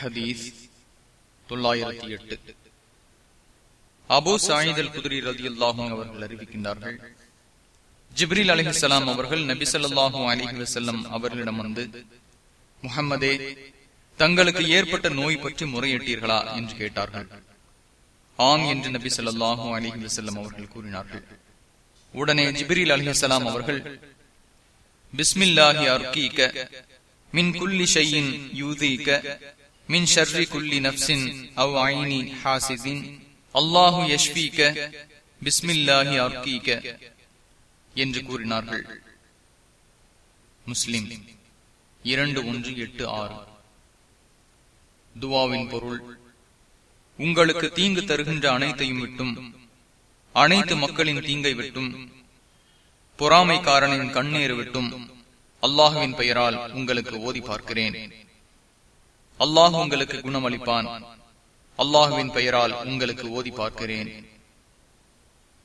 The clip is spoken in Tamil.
ஹதீஸ் தொள்ளாயிரத்தி எட்டு. அபு சாயிதல் குதிரி ரதி அல்லாஹும் அவர்கள் அறிவிக்கின்றார்கள் ஜிப்ரில் அலிஹலாம் அவர்கள் நபி சொல்லாஹும் அலிஹி வசல்லம் அவர்களிடம் வந்து முகம்மதே தங்களுக்கு ஏற்பட்ட நோய் பற்றி முறையிட்டீர்களா? என்று கேட்டார்கள். ஆம் என்று நபி சொல்லாஹும் அலிஹி வசல்லம் அவர்கள் கூறினார்கள். உடனே ஜிப்ரில் அலிஹலாம் அவர்கள் பிஸ்மில்லாஹி அர்கீக மின் குல்லி ஷையின் யூதீக மின் ஷர்ரி குல்லி நப்சின் அவ் ஐனி ஹாசிதின். அல்லாஹு யஷ்பீக பிஸ்மில்லாஹி அர்கீக என்று கூறினார்கள். முஸ்லிம் இரண்டு ஒன்று எட்டு ஆறு. துவாவின் பொருள் உங்களுக்கு தீங்கு தருகின்ற அனைத்தையும் விட்டும் அனைத்து மக்களின் தீங்கை விட்டும் பொறாமைக்காரனின் கண்ணீர் விட்டும் அல்லாஹுவின் பெயரால் உங்களுக்கு ஓதி பார்க்கிறேன். அல்லாஹ் உங்களுக்கு குணமளிப்பான். அல்லாஹுவின் பெயரால் உங்களுக்கு ஓதி பார்க்கிறேன்.